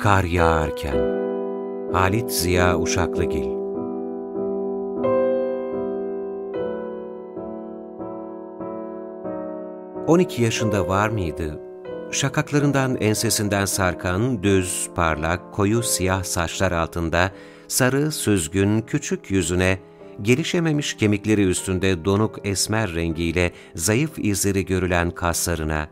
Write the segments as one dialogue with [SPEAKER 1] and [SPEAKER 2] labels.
[SPEAKER 1] Kar yağarken Halit Ziya Uşaklıgil On iki yaşında var mıydı? Şakaklarından ensesinden sarkan düz, parlak, koyu siyah saçlar altında sarı, süzgün, küçük yüzüne gelişememiş kemikleri üstünde donuk esmer rengiyle zayıf izleri görülen kaslarına,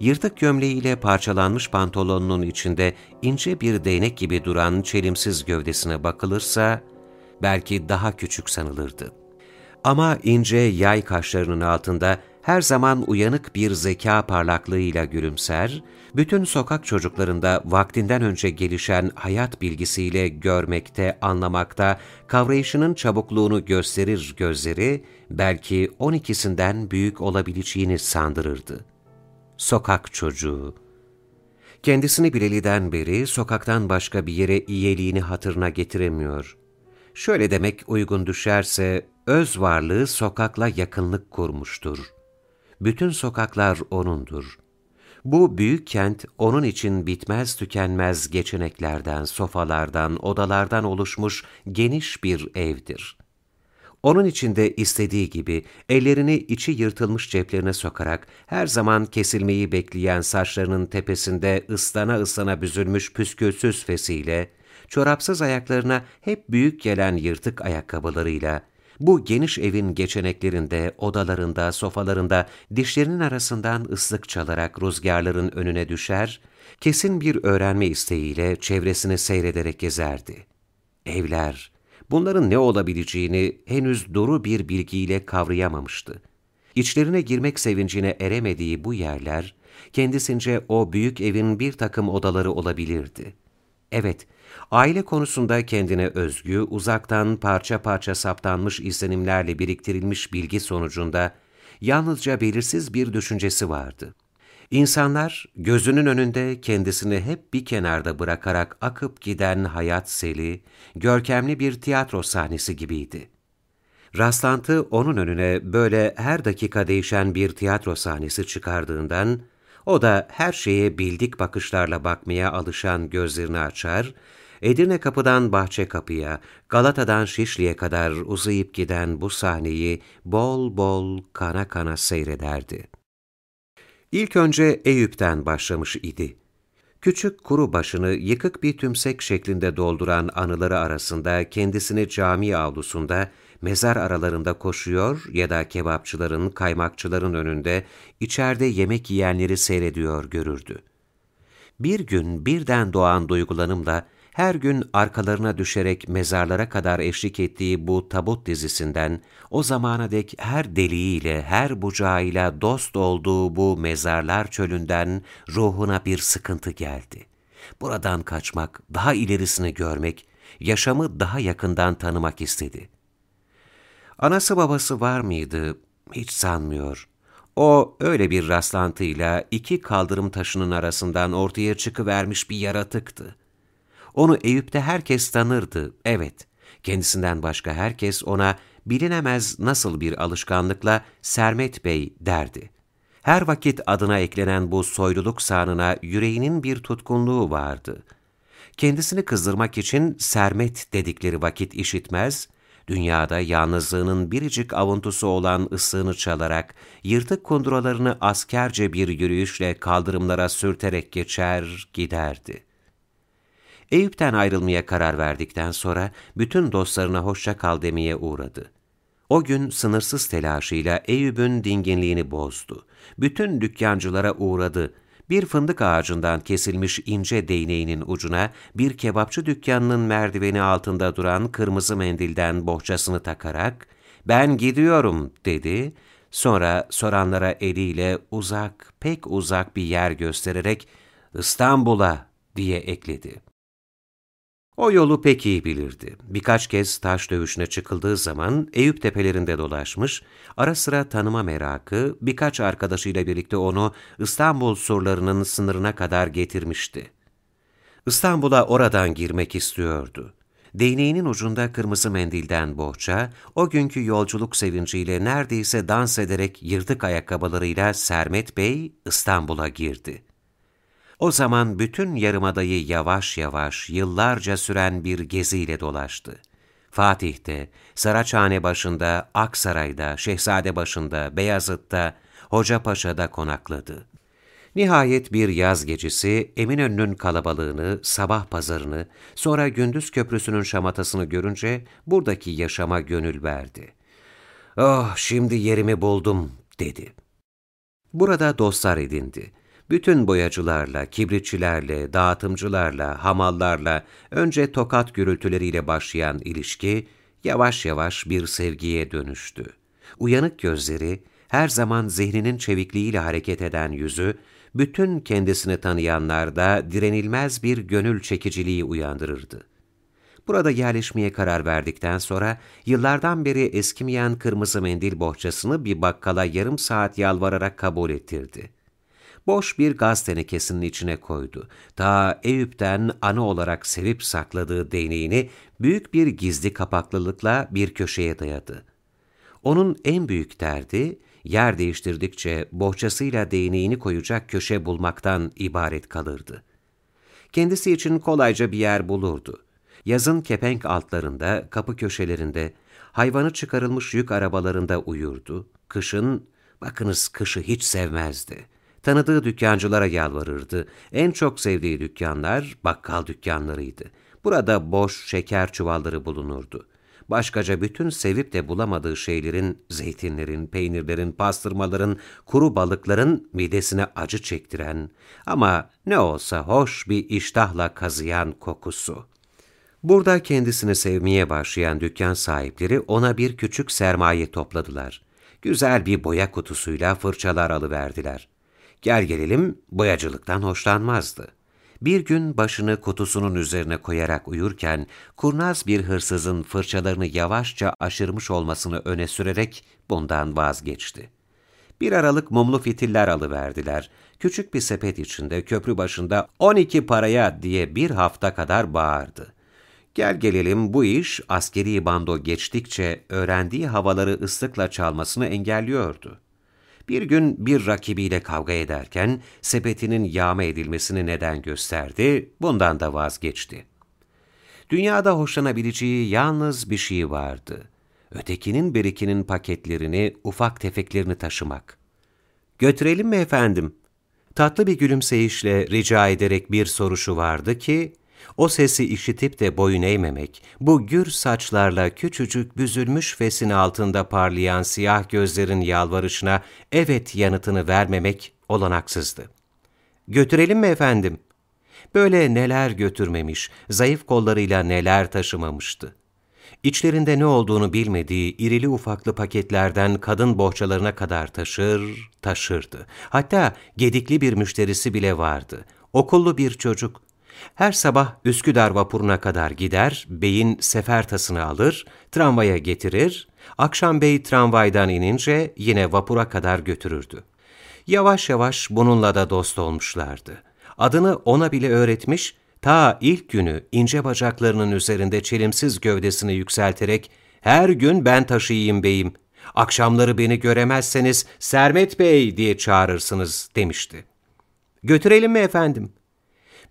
[SPEAKER 1] yırtık gömleğiyle parçalanmış pantolonunun içinde ince bir değnek gibi duran çelimsiz gövdesine bakılırsa, belki daha küçük sanılırdı. Ama ince yay kaşlarının altında her zaman uyanık bir zeka parlaklığıyla gülümser, bütün sokak çocuklarında vaktinden önce gelişen hayat bilgisiyle görmekte, anlamakta, kavrayışının çabukluğunu gösterir gözleri, belki on ikisinden büyük olabileceğini sandırırdı. Sokak çocuğu Kendisini bileliden beri sokaktan başka bir yere iyiliğini hatırına getiremiyor. Şöyle demek uygun düşerse, öz varlığı sokakla yakınlık kurmuştur. Bütün sokaklar O'nundur. Bu büyük kent onun için bitmez tükenmez geçeneklerden, sofalardan, odalardan oluşmuş geniş bir evdir. Onun içinde istediği gibi ellerini içi yırtılmış ceplerine sokarak her zaman kesilmeyi bekleyen saçlarının tepesinde ıslana ıslana büzülmüş püskülsüz fesiyle, çorapsız ayaklarına hep büyük gelen yırtık ayakkabılarıyla, bu geniş evin geçeneklerinde, odalarında, sofalarında dişlerinin arasından ıslık çalarak rüzgarların önüne düşer, kesin bir öğrenme isteğiyle çevresini seyrederek gezerdi. Evler, bunların ne olabileceğini henüz doğru bir bilgiyle kavrayamamıştı. İçlerine girmek sevincine eremediği bu yerler, kendisince o büyük evin bir takım odaları olabilirdi. Evet, aile konusunda kendine özgü, uzaktan parça parça saptanmış izlenimlerle biriktirilmiş bilgi sonucunda yalnızca belirsiz bir düşüncesi vardı. İnsanlar gözünün önünde kendisini hep bir kenarda bırakarak akıp giden hayat seli, görkemli bir tiyatro sahnesi gibiydi. Rastlantı onun önüne böyle her dakika değişen bir tiyatro sahnesi çıkardığından, o da her şeye bildik bakışlarla bakmaya alışan gözlerini açar, Edirne kapıdan bahçe kapıya, Galata'dan Şişli'ye kadar uzayıp giden bu sahneyi bol bol kana kana seyrederdi. İlk önce Eyüp'ten başlamış idi. Küçük kuru başını yıkık bir tümsek şeklinde dolduran anıları arasında kendisini cami avlusunda, mezar aralarında koşuyor ya da kebapçıların, kaymakçıların önünde içeride yemek yiyenleri seyrediyor görürdü. Bir gün birden doğan duygulanımla her gün arkalarına düşerek mezarlara kadar eşlik ettiği bu tabut dizisinden, o zamana dek her deliğiyle, her bucağıyla dost olduğu bu mezarlar çölünden ruhuna bir sıkıntı geldi. Buradan kaçmak, daha ilerisini görmek, yaşamı daha yakından tanımak istedi. Anası babası var mıydı? Hiç sanmıyor. O öyle bir rastlantıyla iki kaldırım taşının arasından ortaya çıkıvermiş bir yaratıktı. Onu Eyüp'te herkes tanırdı, evet. Kendisinden başka herkes ona bilinemez nasıl bir alışkanlıkla Sermet Bey derdi. Her vakit adına eklenen bu soyluluk sanına yüreğinin bir tutkunluğu vardı. Kendisini kızdırmak için Sermet dedikleri vakit işitmez, dünyada yalnızlığının biricik avuntusu olan ıslığını çalarak, yırtık kunduralarını askerce bir yürüyüşle kaldırımlara sürterek geçer, giderdi.'' Eyüp'ten ayrılmaya karar verdikten sonra bütün dostlarına hoşça kal demeye uğradı. O gün sınırsız telaşıyla Eyüp'ün dinginliğini bozdu. Bütün dükkancılara uğradı. Bir fındık ağacından kesilmiş ince değneğinin ucuna bir kebapçı dükkanının merdiveni altında duran kırmızı mendilden bohçasını takarak ''Ben gidiyorum'' dedi. Sonra soranlara eliyle uzak, pek uzak bir yer göstererek ''İstanbul'a'' diye ekledi. O yolu pek iyi bilirdi. Birkaç kez taş dövüşüne çıkıldığı zaman Eyüp tepelerinde dolaşmış, ara sıra tanıma merakı birkaç arkadaşıyla birlikte onu İstanbul surlarının sınırına kadar getirmişti. İstanbul'a oradan girmek istiyordu. Değneğinin ucunda kırmızı mendilden bohça, o günkü yolculuk sevinciyle neredeyse dans ederek yırtık ayakkabılarıyla Sermet Bey İstanbul'a girdi. O zaman bütün yarımadayı yavaş yavaş, yıllarca süren bir geziyle dolaştı. Fatih'te, Saraçhane başında, Aksaray'da, Şehzade başında, Beyazıt'ta, Hocapaşa'da konakladı. Nihayet bir yaz gecesi Eminönü'nün kalabalığını, sabah pazarını, sonra gündüz köprüsünün şamatasını görünce buradaki yaşama gönül verdi. ''Oh, şimdi yerimi buldum.'' dedi. Burada dostlar edindi. Bütün boyacılarla, kibritçilerle, dağıtımcılarla, hamallarla, önce tokat gürültüleriyle başlayan ilişki, yavaş yavaş bir sevgiye dönüştü. Uyanık gözleri, her zaman zihninin çevikliğiyle hareket eden yüzü, bütün kendisini tanıyanlarda direnilmez bir gönül çekiciliği uyandırırdı. Burada yerleşmeye karar verdikten sonra yıllardan beri eskimeyen kırmızı mendil bohçasını bir bakkala yarım saat yalvararak kabul ettirdi. Boş bir gaz tenekesinin içine koydu. Ta Eyüp'ten anı olarak sevip sakladığı değneğini büyük bir gizli kapaklılıkla bir köşeye dayadı. Onun en büyük derdi, yer değiştirdikçe bohçasıyla değneğini koyacak köşe bulmaktan ibaret kalırdı. Kendisi için kolayca bir yer bulurdu. Yazın kepenk altlarında, kapı köşelerinde, hayvanı çıkarılmış yük arabalarında uyurdu. Kışın, bakınız kışı hiç sevmezdi. Tanıdığı dükkancılara yalvarırdı. En çok sevdiği dükkanlar bakkal dükkanlarıydı. Burada boş şeker çuvalları bulunurdu. Başkaca bütün sevip de bulamadığı şeylerin, zeytinlerin, peynirlerin, pastırmaların, kuru balıkların midesine acı çektiren ama ne olsa hoş bir iştahla kazıyan kokusu. Burada kendisini sevmeye başlayan dükkan sahipleri ona bir küçük sermaye topladılar. Güzel bir boya kutusuyla fırçalar alıverdiler. Gel gelelim boyacılıktan hoşlanmazdı. Bir gün başını kutusunun üzerine koyarak uyurken, kurnaz bir hırsızın fırçalarını yavaşça aşırmış olmasını öne sürerek bundan vazgeçti. Bir aralık mumlu fitiller alıverdiler. Küçük bir sepet içinde köprü başında 12 paraya diye bir hafta kadar bağırdı. Gel gelelim bu iş askeri bando geçtikçe öğrendiği havaları ıslıkla çalmasını engelliyordu. Bir gün bir rakibiyle kavga ederken sepetinin yağma edilmesini neden gösterdi, bundan da vazgeçti. Dünyada hoşlanabileceği yalnız bir şey vardı. Ötekinin birikinin paketlerini, ufak tefeklerini taşımak. Götürelim mi efendim? Tatlı bir gülümseyişle rica ederek bir soruşu vardı ki, o sesi işitip de boyun eğmemek, bu gür saçlarla küçücük büzülmüş fesin altında parlayan siyah gözlerin yalvarışına evet yanıtını vermemek olanaksızdı. Götürelim mi efendim? Böyle neler götürmemiş, zayıf kollarıyla neler taşımamıştı. İçlerinde ne olduğunu bilmediği irili ufaklı paketlerden kadın bohçalarına kadar taşır, taşırdı. Hatta gedikli bir müşterisi bile vardı. Okullu bir çocuk, her sabah Üsküdar vapuruna kadar gider, beyin sefertasını alır, tramvaya getirir, akşam bey tramvaydan inince yine vapura kadar götürürdü. Yavaş yavaş bununla da dost olmuşlardı. Adını ona bile öğretmiş, ta ilk günü ince bacaklarının üzerinde çelimsiz gövdesini yükselterek ''Her gün ben taşıyayım beyim, akşamları beni göremezseniz Sermet Bey diye çağırırsınız.'' demişti. ''Götürelim mi efendim?''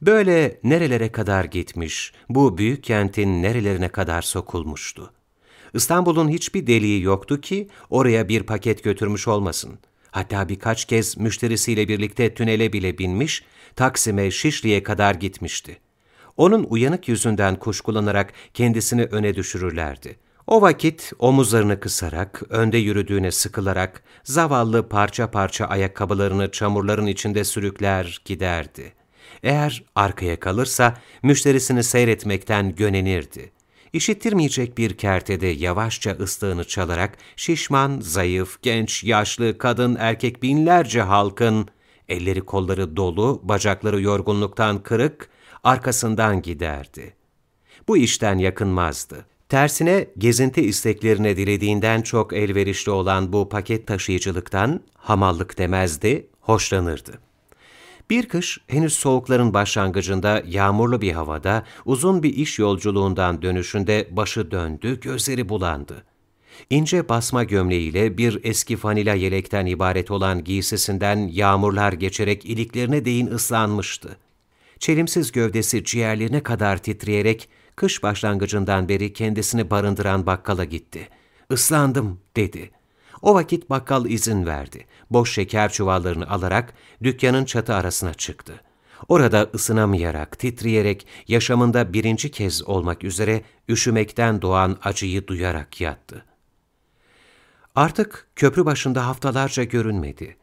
[SPEAKER 1] Böyle nerelere kadar gitmiş, bu büyük kentin nerelerine kadar sokulmuştu. İstanbul'un hiçbir deliği yoktu ki oraya bir paket götürmüş olmasın. Hatta birkaç kez müşterisiyle birlikte tünele bile binmiş, Taksim'e, Şişli'ye kadar gitmişti. Onun uyanık yüzünden kuşkulanarak kendisini öne düşürürlerdi. O vakit omuzlarını kısarak, önde yürüdüğüne sıkılarak, zavallı parça parça ayakkabılarını çamurların içinde sürükler giderdi.'' Eğer arkaya kalırsa müşterisini seyretmekten gönenirdi. İşittirmeyecek bir kertede yavaşça ıslığını çalarak şişman, zayıf, genç, yaşlı, kadın, erkek binlerce halkın elleri kolları dolu, bacakları yorgunluktan kırık, arkasından giderdi. Bu işten yakınmazdı. Tersine gezinti isteklerine dilediğinden çok elverişli olan bu paket taşıyıcılıktan hamallık demezdi, hoşlanırdı. Bir kış henüz soğukların başlangıcında yağmurlu bir havada uzun bir iş yolculuğundan dönüşünde başı döndü, gözleri bulandı. İnce basma gömleğiyle bir eski fanila yelekten ibaret olan giysisinden yağmurlar geçerek iliklerine değin ıslanmıştı. Çelimsiz gövdesi ciğerlerine kadar titreyerek kış başlangıcından beri kendisini barındıran bakkala gitti. Islandım dedi. O vakit bakkal izin verdi. Boş şeker çuvallarını alarak dükkanın çatı arasına çıktı. Orada ısınamayarak, titreyerek, yaşamında birinci kez olmak üzere üşümekten doğan acıyı duyarak yattı. Artık köprü başında haftalarca görünmedi.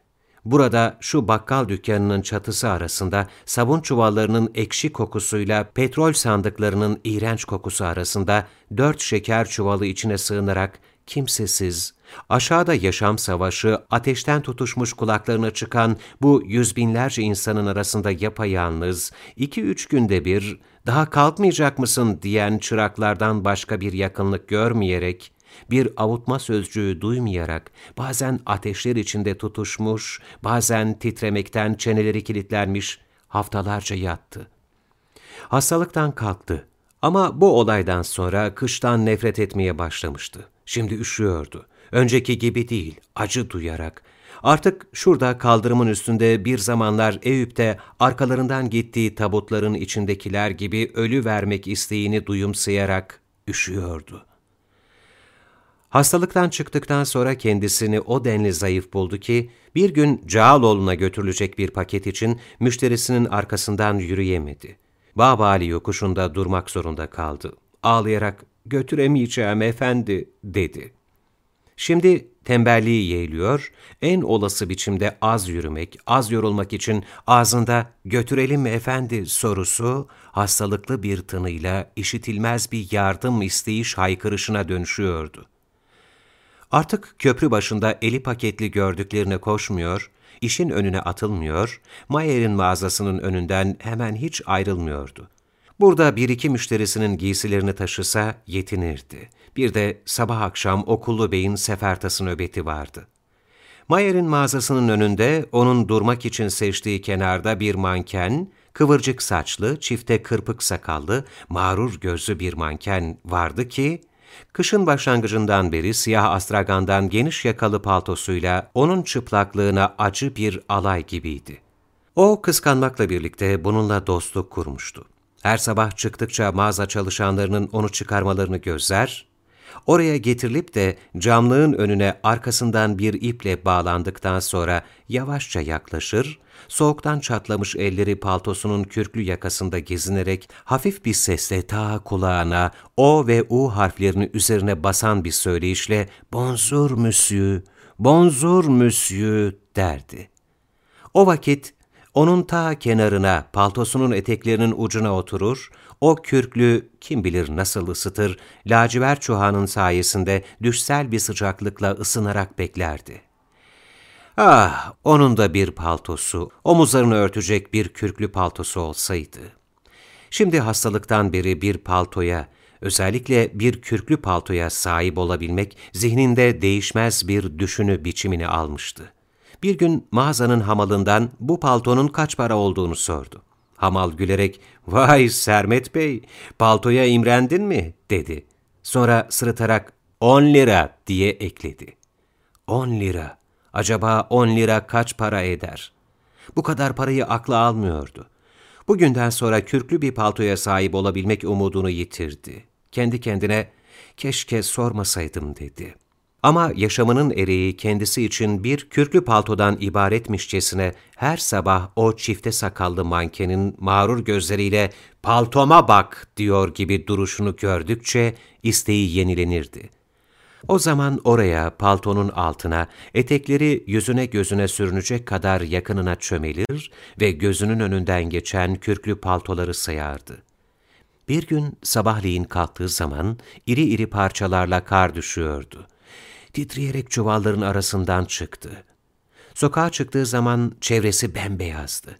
[SPEAKER 1] Burada şu bakkal dükkanının çatısı arasında sabun çuvallarının ekşi kokusuyla petrol sandıklarının iğrenç kokusu arasında dört şeker çuvalı içine sığınarak kimsesiz, aşağıda yaşam savaşı, ateşten tutuşmuş kulaklarına çıkan bu yüz binlerce insanın arasında yapayalnız, iki üç günde bir, daha kalkmayacak mısın diyen çıraklardan başka bir yakınlık görmeyerek, bir avutma sözcüğü duymayarak, bazen ateşler içinde tutuşmuş, bazen titremekten çeneleri kilitlenmiş, haftalarca yattı. Hastalıktan kalktı ama bu olaydan sonra kıştan nefret etmeye başlamıştı. Şimdi üşüyordu. Önceki gibi değil, acı duyarak. Artık şurada kaldırımın üstünde bir zamanlar Eyüp'te arkalarından gittiği tabutların içindekiler gibi ölü vermek isteğini duyumsayarak üşüyordu. Hastalıktan çıktıktan sonra kendisini o denli zayıf buldu ki, bir gün Cağaloğlu'na götürülecek bir paket için müşterisinin arkasından yürüyemedi. Babali yokuşunda durmak zorunda kaldı. Ağlayarak, götüremeyeceğim efendi, dedi. Şimdi tembelliği yeğliyor, en olası biçimde az yürümek, az yorulmak için ağzında götürelim mi efendi sorusu, hastalıklı bir tınıyla işitilmez bir yardım isteyiş haykırışına dönüşüyordu. Artık köprü başında eli paketli gördüklerine koşmuyor, işin önüne atılmıyor, Mayer'in mağazasının önünden hemen hiç ayrılmıyordu. Burada bir iki müşterisinin giysilerini taşısa yetinirdi. Bir de sabah akşam okullu beyin sefertası nöbeti vardı. Mayer'in mağazasının önünde onun durmak için seçtiği kenarda bir manken, kıvırcık saçlı, çifte kırpık sakallı, mağrur gözlü bir manken vardı ki, Kışın başlangıcından beri siyah astragandan geniş yakalı paltosuyla onun çıplaklığına acı bir alay gibiydi. O kıskanmakla birlikte bununla dostluk kurmuştu. Her sabah çıktıkça mağaza çalışanlarının onu çıkarmalarını gözler, Oraya getirilip de camlığın önüne arkasından bir iple bağlandıktan sonra yavaşça yaklaşır, soğuktan çatlamış elleri paltosunun kürklü yakasında gezinerek hafif bir sesle ta kulağına O ve U harflerini üzerine basan bir söyleyişle ''Bonjour monsieur, bonjour monsieur'' derdi. O vakit onun ta kenarına, paltosunun eteklerinin ucuna oturur, o kürklü kim bilir nasıl ısıtır, lacivert çuhanın sayesinde düşsel bir sıcaklıkla ısınarak beklerdi. Ah, onun da bir paltosu, omuzlarını örtecek bir kürklü paltosu olsaydı. Şimdi hastalıktan beri bir paltoya, özellikle bir kürklü paltoya sahip olabilmek zihninde değişmez bir düşünü biçimini almıştı. Bir gün mağazanın hamalından bu paltonun kaç para olduğunu sordu. Hamal gülerek, ''Vay Sermet Bey, paltoya imrendin mi?'' dedi. Sonra sırıtarak, ''On lira'' diye ekledi. ''On lira. Acaba on lira kaç para eder?'' Bu kadar parayı akla almıyordu. Bugünden sonra kürklü bir paltoya sahip olabilmek umudunu yitirdi. Kendi kendine, keşke sormasaydım dedi. Ama yaşamının ereği kendisi için bir kürklü paltodan ibaretmişçesine her sabah o çifte sakallı mankenin mağrur gözleriyle ''paltoma bak'' diyor gibi duruşunu gördükçe isteği yenilenirdi. O zaman oraya, paltonun altına, etekleri yüzüne gözüne sürünecek kadar yakınına çömelir ve gözünün önünden geçen kürklü paltoları sayardı. Bir gün sabahleyin kalktığı zaman iri iri parçalarla kar düşüyordu titreyerek çuvalların arasından çıktı. Sokağa çıktığı zaman çevresi bembeyazdı.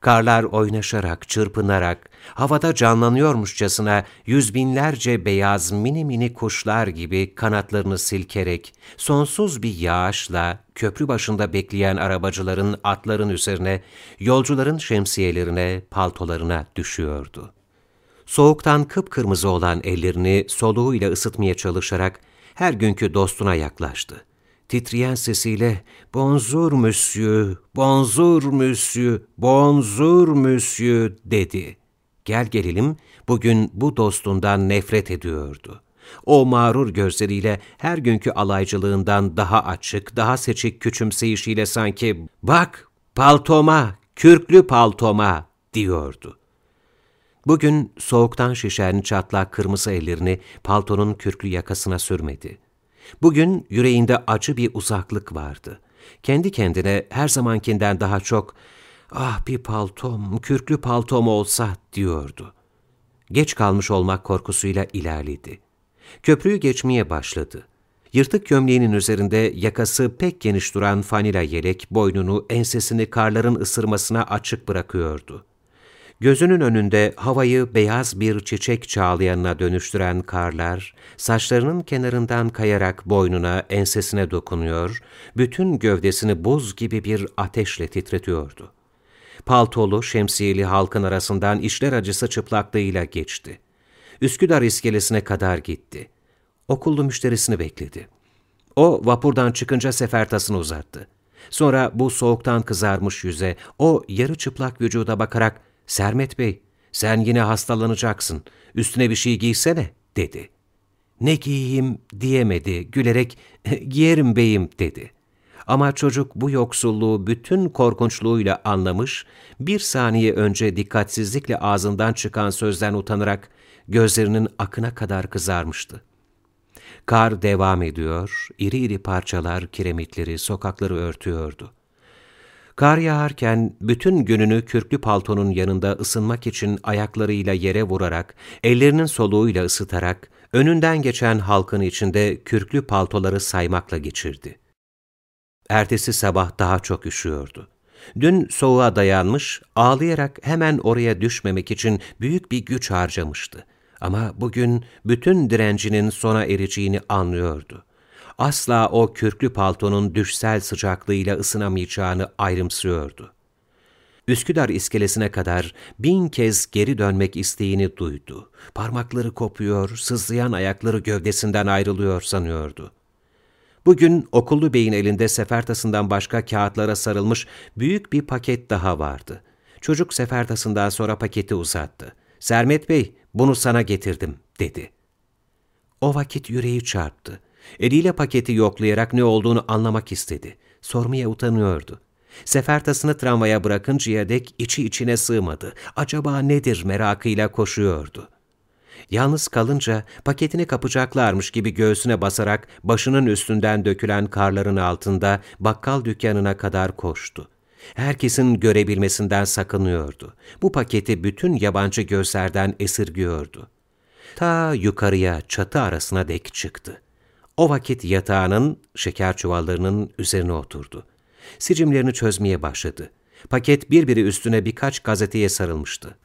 [SPEAKER 1] Karlar oynaşarak, çırpınarak, havada canlanıyormuşçasına yüz binlerce beyaz mini mini kuşlar gibi kanatlarını silkerek, sonsuz bir yağışla köprü başında bekleyen arabacıların atların üzerine, yolcuların şemsiyelerine, paltolarına düşüyordu. Soğuktan kıpkırmızı olan ellerini soluğuyla ısıtmaya çalışarak her günkü dostuna yaklaştı. Titreyen sesiyle ''Bonjour monsieur, bonjour monsieur, bonjour monsieur'' dedi. Gel gelelim bugün bu dostundan nefret ediyordu. O mağrur gözleriyle her günkü alaycılığından daha açık, daha seçik küçümseyişiyle sanki ''Bak paltoma, kürklü paltoma'' diyordu. Bugün soğuktan şişen çatlak kırmızı ellerini paltonun kürklü yakasına sürmedi. Bugün yüreğinde acı bir uzaklık vardı. Kendi kendine her zamankinden daha çok ''Ah bir paltom, kürklü paltom olsa'' diyordu. Geç kalmış olmak korkusuyla ilerledi. Köprüyü geçmeye başladı. Yırtık gömleğinin üzerinde yakası pek geniş duran fanila yelek boynunu, ensesini karların ısırmasına açık bırakıyordu. Gözünün önünde havayı beyaz bir çiçek çağlayanına dönüştüren karlar, saçlarının kenarından kayarak boynuna, ensesine dokunuyor, bütün gövdesini buz gibi bir ateşle titretiyordu. Paltolu, şemsiyeli halkın arasından işler acısı çıplaklığıyla geçti. Üsküdar iskelesine kadar gitti. Okullu müşterisini bekledi. O vapurdan çıkınca sefertasını uzattı. Sonra bu soğuktan kızarmış yüze, o yarı çıplak vücuda bakarak ''Sermet Bey, sen yine hastalanacaksın, üstüne bir şey giysene.'' dedi. ''Ne giyeyim?'' diyemedi, gülerek ''Giyerim beyim.'' dedi. Ama çocuk bu yoksulluğu bütün korkunçluğuyla anlamış, bir saniye önce dikkatsizlikle ağzından çıkan sözden utanarak gözlerinin akına kadar kızarmıştı. Kar devam ediyor, iri iri parçalar kiremitleri, sokakları örtüyordu. Kar yağarken bütün gününü kürklü paltonun yanında ısınmak için ayaklarıyla yere vurarak, ellerinin soluğuyla ısıtarak, önünden geçen halkın içinde kürklü paltoları saymakla geçirdi. Ertesi sabah daha çok üşüyordu. Dün soğuğa dayanmış, ağlayarak hemen oraya düşmemek için büyük bir güç harcamıştı. Ama bugün bütün direncinin sona ereceğini anlıyordu. Asla o kürklü paltonun düşsel sıcaklığıyla ısınamayacağını ayrımsıyordu. Üsküdar iskelesine kadar bin kez geri dönmek isteğini duydu. Parmakları kopuyor, sızlayan ayakları gövdesinden ayrılıyor sanıyordu. Bugün okullu beyin elinde sefertasından başka kağıtlara sarılmış büyük bir paket daha vardı. Çocuk sefertasından sonra paketi uzattı. Sermet Bey, bunu sana getirdim, dedi. O vakit yüreği çarptı. Eliyle paketi yoklayarak ne olduğunu anlamak istedi. Sormaya utanıyordu. Sefertasını tramvaya bırakıncaya dek içi içine sığmadı. Acaba nedir merakıyla koşuyordu. Yalnız kalınca paketini kapacaklarmış gibi göğsüne basarak başının üstünden dökülen karların altında bakkal dükkanına kadar koştu. Herkesin görebilmesinden sakınıyordu. Bu paketi bütün yabancı gözlerden esirgiyordu. Ta yukarıya çatı arasına dek çıktı. O vakit yatağının, şeker çuvallarının üzerine oturdu. Sicimlerini çözmeye başladı. Paket birbiri üstüne birkaç gazeteye sarılmıştı.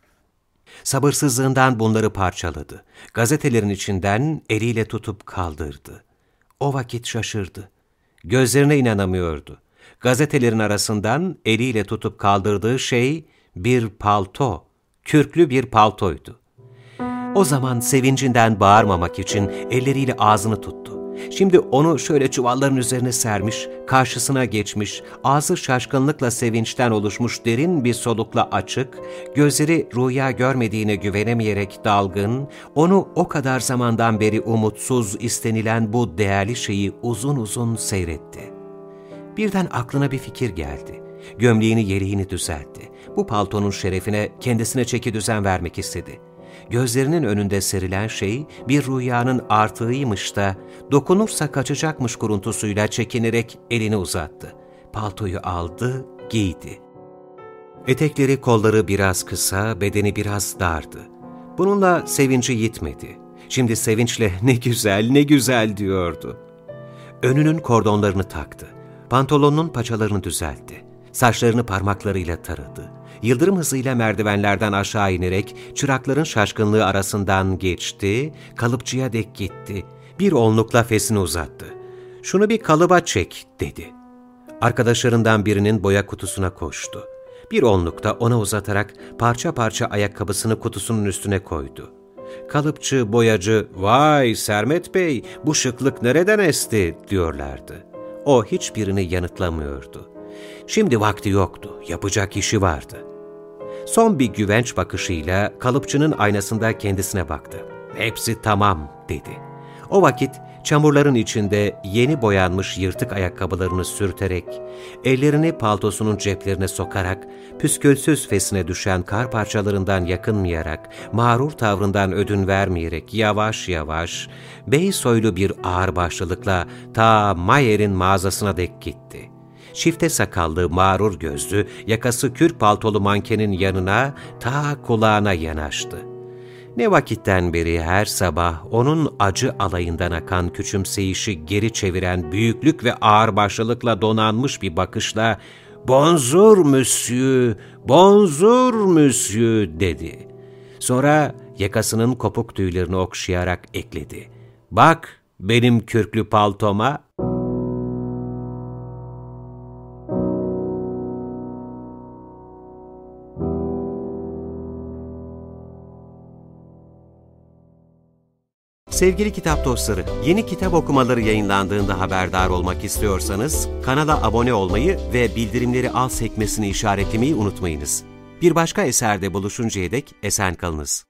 [SPEAKER 1] Sabırsızlığından bunları parçaladı. Gazetelerin içinden eliyle tutup kaldırdı. O vakit şaşırdı. Gözlerine inanamıyordu. Gazetelerin arasından eliyle tutup kaldırdığı şey bir palto, kürklü bir paltoydu. O zaman sevincinden bağırmamak için elleriyle ağzını tuttu. Şimdi onu şöyle çuvalların üzerine sermiş, karşısına geçmiş, ağzı şaşkınlıkla sevinçten oluşmuş derin bir solukla açık, gözleri rüya görmediğine güvenemeyerek dalgın, onu o kadar zamandan beri umutsuz istenilen bu değerli şeyi uzun uzun seyretti. Birden aklına bir fikir geldi. Gömleğini yeleğini düzeltti. Bu paltonun şerefine kendisine çeki düzen vermek istedi gözlerinin önünde serilen şey bir rüyanın artığıymış da dokunursa kaçacakmış kuruntusuyla çekinerek elini uzattı. Paltoyu aldı, giydi. Etekleri kolları biraz kısa, bedeni biraz dardı. Bununla sevinci yitmedi. Şimdi sevinçle ne güzel ne güzel diyordu. Önünün kordonlarını taktı. Pantolonunun paçalarını düzeltti. Saçlarını parmaklarıyla taradı yıldırım hızıyla merdivenlerden aşağı inerek çırakların şaşkınlığı arasından geçti, kalıpçıya dek gitti. Bir onlukla fesini uzattı. ''Şunu bir kalıba çek.'' dedi. Arkadaşlarından birinin boya kutusuna koştu. Bir onlukta ona uzatarak parça parça ayakkabısını kutusunun üstüne koydu. Kalıpçı, boyacı, ''Vay Sermet Bey, bu şıklık nereden esti?'' diyorlardı. O hiçbirini yanıtlamıyordu. Şimdi vakti yoktu, yapacak işi vardı. Son bir güvenç bakışıyla kalıpçının aynasında kendisine baktı. ''Hepsi tamam.'' dedi. O vakit çamurların içinde yeni boyanmış yırtık ayakkabılarını sürterek, ellerini paltosunun ceplerine sokarak, püskülsüz fesine düşen kar parçalarından yakınmayarak, mağrur tavrından ödün vermeyerek yavaş yavaş, bey soylu bir ağırbaşlılıkla ta Mayer'in mağazasına dek gitti. Çifte sakallı, mağrur gözlü, yakası kür paltolu mankenin yanına ta kulağına yanaştı. Ne vakitten beri her sabah onun acı alayından akan küçümseyişi geri çeviren büyüklük ve ağırbaşlılıkla donanmış bir bakışla ''Bonjour monsieur, bonjour monsieur'' dedi. Sonra yakasının kopuk tüylerini okşayarak ekledi. ''Bak benim kürklü paltoma.'' Sevgili kitap dostları, yeni kitap okumaları yayınlandığında haberdar olmak istiyorsanız kanala abone olmayı ve bildirimleri al sekmesini işaretlemeyi unutmayınız. Bir başka eserde buluşuncaya dek esen kalınız.